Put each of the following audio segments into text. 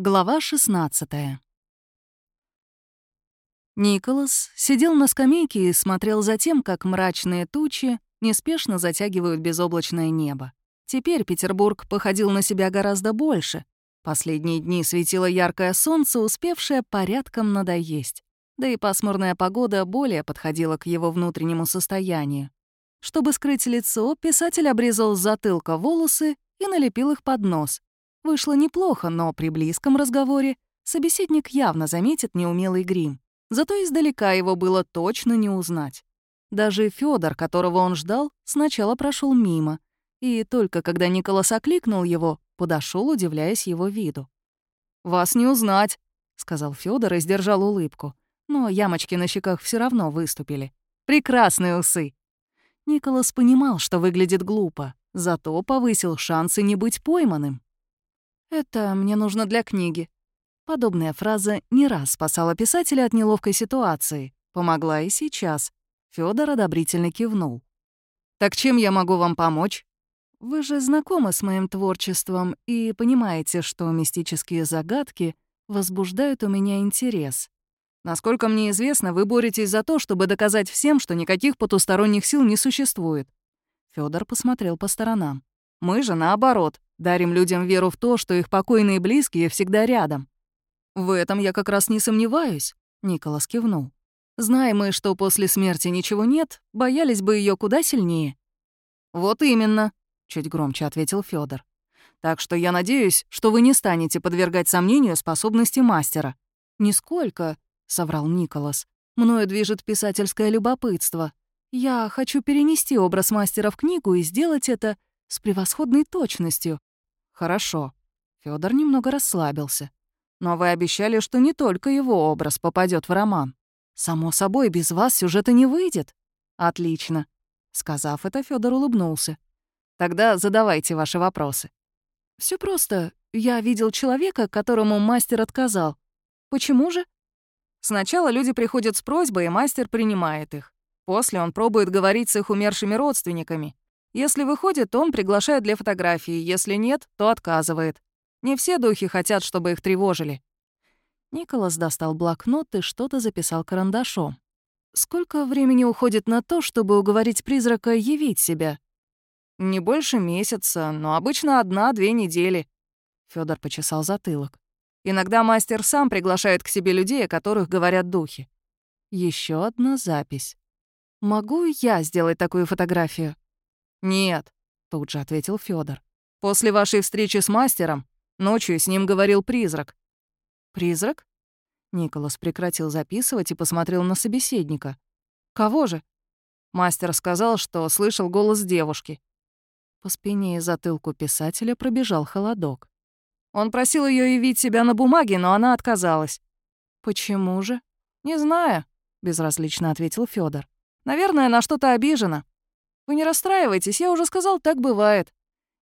Глава 16 Николас сидел на скамейке и смотрел за тем, как мрачные тучи неспешно затягивают безоблачное небо. Теперь Петербург походил на себя гораздо больше. Последние дни светило яркое солнце, успевшее порядком надоесть. Да и пасмурная погода более подходила к его внутреннему состоянию. Чтобы скрыть лицо, писатель обрезал с затылка волосы и налепил их под нос, Вышло неплохо, но при близком разговоре собеседник явно заметит неумелый грим. Зато издалека его было точно не узнать. Даже Федор, которого он ждал, сначала прошел мимо, и только когда Николас окликнул его, подошел, удивляясь его виду. «Вас не узнать», — сказал Федор и сдержал улыбку. Но ямочки на щеках все равно выступили. «Прекрасные усы!» Николас понимал, что выглядит глупо, зато повысил шансы не быть пойманным. «Это мне нужно для книги». Подобная фраза не раз спасала писателя от неловкой ситуации. Помогла и сейчас. Фёдор одобрительно кивнул. «Так чем я могу вам помочь?» «Вы же знакомы с моим творчеством и понимаете, что мистические загадки возбуждают у меня интерес. Насколько мне известно, вы боретесь за то, чтобы доказать всем, что никаких потусторонних сил не существует». Фёдор посмотрел по сторонам. «Мы же наоборот. Дарим людям веру в то, что их покойные близкие всегда рядом. В этом я как раз не сомневаюсь, Николас кивнул. Знаем мы, что после смерти ничего нет, боялись бы ее куда сильнее. Вот именно, чуть громче ответил Федор. Так что я надеюсь, что вы не станете подвергать сомнению способности мастера. Нисколько, соврал Николас. Мною движет писательское любопытство. Я хочу перенести образ мастера в книгу и сделать это с превосходной точностью. «Хорошо». Федор немного расслабился. «Но вы обещали, что не только его образ попадет в роман. Само собой, без вас сюжета не выйдет». «Отлично». Сказав это, Федор улыбнулся. «Тогда задавайте ваши вопросы». Все просто. Я видел человека, которому мастер отказал. Почему же? Сначала люди приходят с просьбой, и мастер принимает их. После он пробует говорить с их умершими родственниками. Если выходит, то он приглашает для фотографии, если нет, то отказывает. Не все духи хотят, чтобы их тревожили. Николас достал блокнот и что-то записал карандашом. Сколько времени уходит на то, чтобы уговорить призрака явить себя? Не больше месяца, но обычно одна-две недели. Федор почесал затылок. Иногда мастер сам приглашает к себе людей, о которых говорят духи. Еще одна запись. Могу я сделать такую фотографию? «Нет», — тут же ответил Федор. «После вашей встречи с мастером ночью с ним говорил призрак». «Призрак?» Николас прекратил записывать и посмотрел на собеседника. «Кого же?» Мастер сказал, что слышал голос девушки. По спине и затылку писателя пробежал холодок. Он просил ее явить себя на бумаге, но она отказалась. «Почему же?» «Не знаю», — безразлично ответил Федор. «Наверное, на что-то обижена. Вы не расстраивайтесь, я уже сказал, так бывает».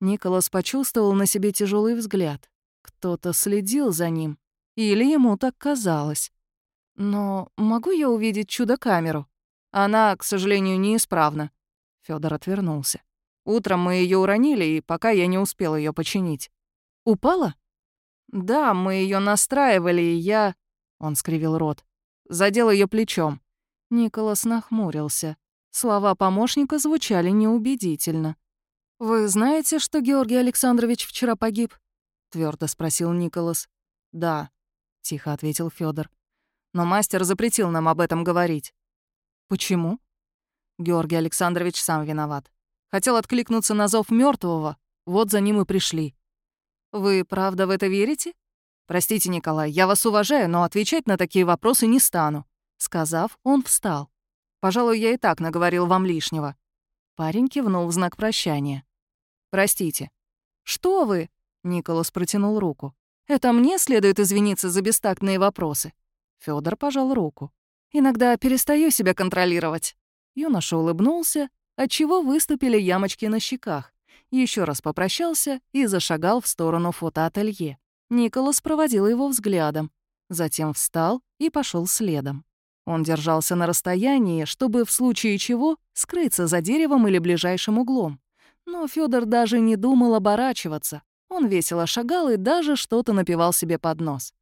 Николас почувствовал на себе тяжелый взгляд. Кто-то следил за ним. Или ему так казалось. «Но могу я увидеть чудо-камеру?» «Она, к сожалению, неисправна». Федор отвернулся. «Утром мы ее уронили, и пока я не успел ее починить». «Упала?» «Да, мы ее настраивали, и я...» Он скривил рот. Задел ее плечом. Николас нахмурился. Слова помощника звучали неубедительно. «Вы знаете, что Георгий Александрович вчера погиб?» — твердо спросил Николас. «Да», — тихо ответил Федор. «Но мастер запретил нам об этом говорить». «Почему?» Георгий Александрович сам виноват. Хотел откликнуться на зов мертвого, вот за ним и пришли. «Вы правда в это верите?» «Простите, Николай, я вас уважаю, но отвечать на такие вопросы не стану». Сказав, он встал. Пожалуй, я и так наговорил вам лишнего». Парень кивнул в знак прощания. «Простите». «Что вы?» — Николас протянул руку. «Это мне следует извиниться за бестактные вопросы». Фёдор пожал руку. «Иногда перестаю себя контролировать». Юноша улыбнулся, отчего выступили ямочки на щеках. Еще раз попрощался и зашагал в сторону фотоателье. Николас проводил его взглядом, затем встал и пошел следом. Он держался на расстоянии, чтобы в случае чего скрыться за деревом или ближайшим углом. Но Фёдор даже не думал оборачиваться. Он весело шагал и даже что-то напевал себе под нос.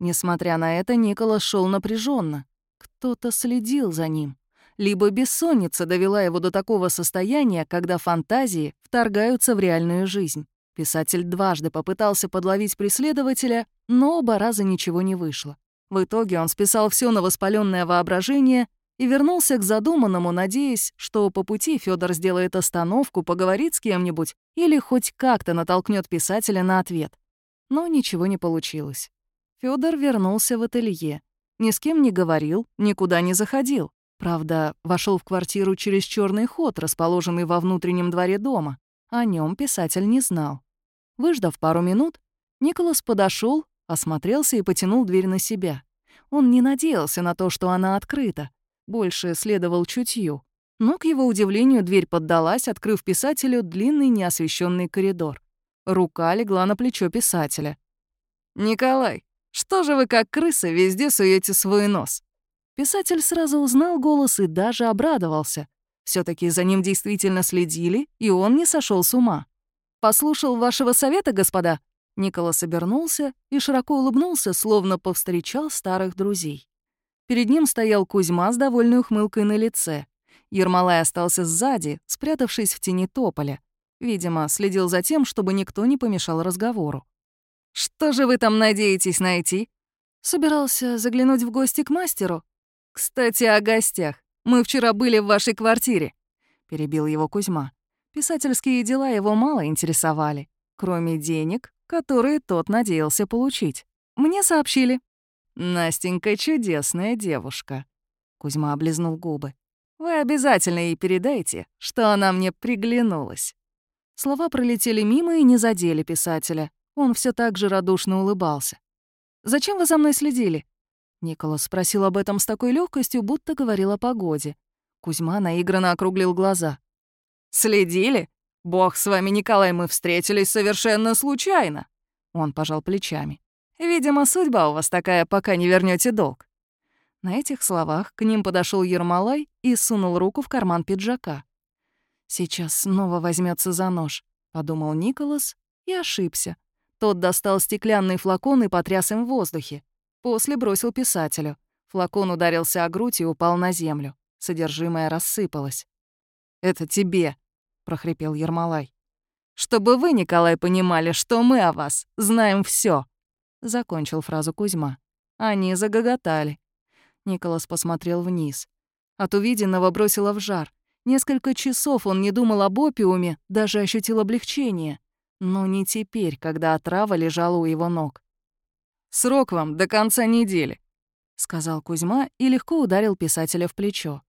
Несмотря на это, Николас шел напряженно. Кто-то следил за ним. Либо бессонница довела его до такого состояния, когда фантазии вторгаются в реальную жизнь. Писатель дважды попытался подловить преследователя, но оба раза ничего не вышло. В итоге он списал все на воспаленное воображение и вернулся к задуманному, надеясь, что по пути Федор сделает остановку, поговорит с кем-нибудь или хоть как-то натолкнет писателя на ответ. Но ничего не получилось. Федор вернулся в ателье. Ни с кем не говорил, никуда не заходил. Правда, вошел в квартиру через черный ход, расположенный во внутреннем дворе дома. О нем писатель не знал. Выждав пару минут, Николас подошел, осмотрелся и потянул дверь на себя. Он не надеялся на то, что она открыта. Больше следовал чутью. Но, к его удивлению, дверь поддалась, открыв писателю длинный неосвещенный коридор. Рука легла на плечо писателя. «Николай, что же вы, как крыса, везде суете свой нос?» Писатель сразу узнал голос и даже обрадовался. все таки за ним действительно следили, и он не сошел с ума. «Послушал вашего совета, господа?» Николас обернулся и широко улыбнулся, словно повстречал старых друзей. Перед ним стоял Кузьма с довольной ухмылкой на лице. Ермолай остался сзади, спрятавшись в тени тополя. Видимо, следил за тем, чтобы никто не помешал разговору. «Что же вы там надеетесь найти?» «Собирался заглянуть в гости к мастеру», «Кстати, о гостях. Мы вчера были в вашей квартире», — перебил его Кузьма. Писательские дела его мало интересовали, кроме денег, которые тот надеялся получить. Мне сообщили. «Настенька чудесная девушка», — Кузьма облизнул губы. «Вы обязательно ей передайте, что она мне приглянулась». Слова пролетели мимо и не задели писателя. Он все так же радушно улыбался. «Зачем вы за мной следили?» Николас спросил об этом с такой легкостью, будто говорил о погоде. Кузьма наигранно округлил глаза. «Следили? Бог с вами, Николай, мы встретились совершенно случайно!» Он пожал плечами. «Видимо, судьба у вас такая, пока не вернете долг». На этих словах к ним подошел Ермолай и сунул руку в карман пиджака. «Сейчас снова возьмется за нож», — подумал Николас и ошибся. Тот достал стеклянный флакон и потряс им в воздухе. После бросил писателю. Флакон ударился о грудь и упал на землю. Содержимое рассыпалось. «Это тебе», — прохрипел Ермолай. «Чтобы вы, Николай, понимали, что мы о вас знаем все. закончил фразу Кузьма. Они загоготали. Николас посмотрел вниз. От увиденного бросило в жар. Несколько часов он не думал об опиуме, даже ощутил облегчение. Но не теперь, когда отрава лежала у его ног. Срок вам до конца недели», — сказал Кузьма и легко ударил писателя в плечо.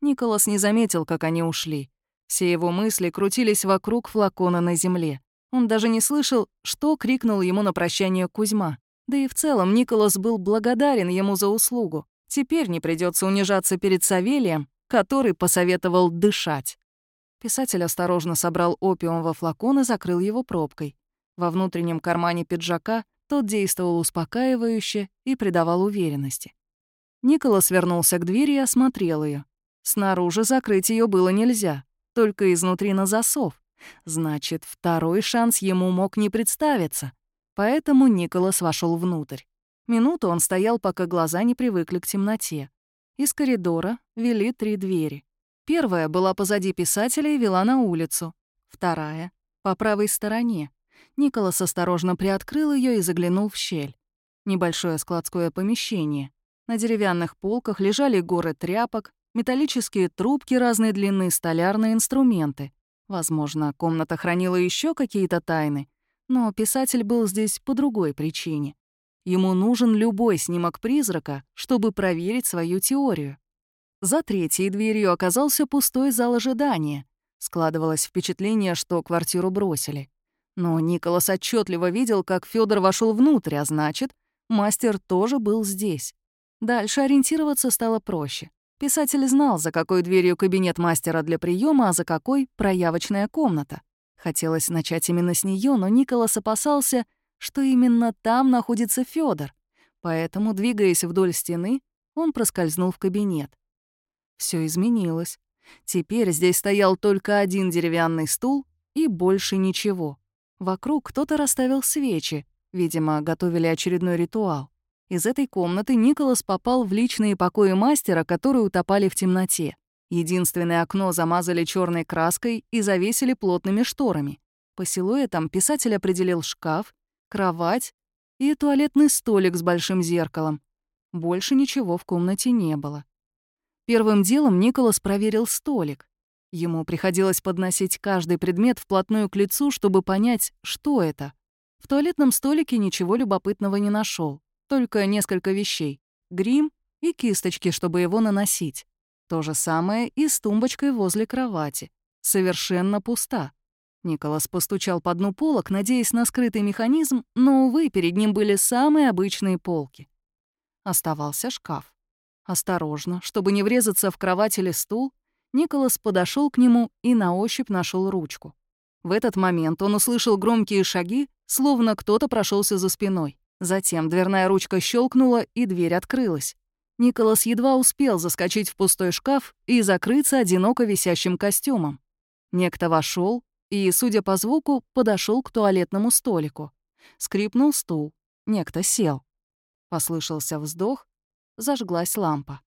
Николас не заметил, как они ушли. Все его мысли крутились вокруг флакона на земле. Он даже не слышал, что крикнул ему на прощание Кузьма. Да и в целом Николас был благодарен ему за услугу. Теперь не придется унижаться перед Савелием, который посоветовал дышать. Писатель осторожно собрал опиум во флакон и закрыл его пробкой. Во внутреннем кармане пиджака тот действовал успокаивающе и придавал уверенности. Николас вернулся к двери и осмотрел ее. Снаружи закрыть ее было нельзя, только изнутри на засов. Значит, второй шанс ему мог не представиться. Поэтому Николас вошел внутрь. Минуту он стоял, пока глаза не привыкли к темноте. Из коридора вели три двери. Первая была позади писателя и вела на улицу. Вторая — по правой стороне, Николас осторожно приоткрыл ее и заглянул в щель. Небольшое складское помещение. На деревянных полках лежали горы тряпок, металлические трубки разной длины, столярные инструменты. Возможно, комната хранила еще какие-то тайны, но писатель был здесь по другой причине. Ему нужен любой снимок призрака, чтобы проверить свою теорию. За третьей дверью оказался пустой зал ожидания. Складывалось впечатление, что квартиру бросили. Но Николас отчетливо видел, как Федор вошел внутрь, а значит, мастер тоже был здесь. Дальше ориентироваться стало проще. Писатель знал, за какой дверью кабинет мастера для приема, а за какой — проявочная комната. Хотелось начать именно с нее, но Николас опасался, что именно там находится Федор. Поэтому, двигаясь вдоль стены, он проскользнул в кабинет. Все изменилось. Теперь здесь стоял только один деревянный стул и больше ничего. Вокруг кто-то расставил свечи, видимо, готовили очередной ритуал. Из этой комнаты Николас попал в личные покои мастера, которые утопали в темноте. Единственное окно замазали черной краской и завесили плотными шторами. По силуэтам писатель определил шкаф, кровать и туалетный столик с большим зеркалом. Больше ничего в комнате не было. Первым делом Николас проверил столик. Ему приходилось подносить каждый предмет вплотную к лицу, чтобы понять, что это. В туалетном столике ничего любопытного не нашел, только несколько вещей — грим и кисточки, чтобы его наносить. То же самое и с тумбочкой возле кровати. Совершенно пуста. Николас постучал по дну полок, надеясь на скрытый механизм, но, увы, перед ним были самые обычные полки. Оставался шкаф. Осторожно, чтобы не врезаться в кровать или стул, Николас подошел к нему и на ощупь нашел ручку. В этот момент он услышал громкие шаги, словно кто-то прошелся за спиной. Затем дверная ручка щелкнула, и дверь открылась. Николас едва успел заскочить в пустой шкаф и закрыться одиноко висящим костюмом. Некто вошел и, судя по звуку, подошел к туалетному столику. Скрипнул стул. Некто сел. Послышался вздох, зажглась лампа.